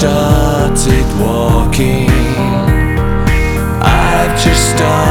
started walking. I've just started.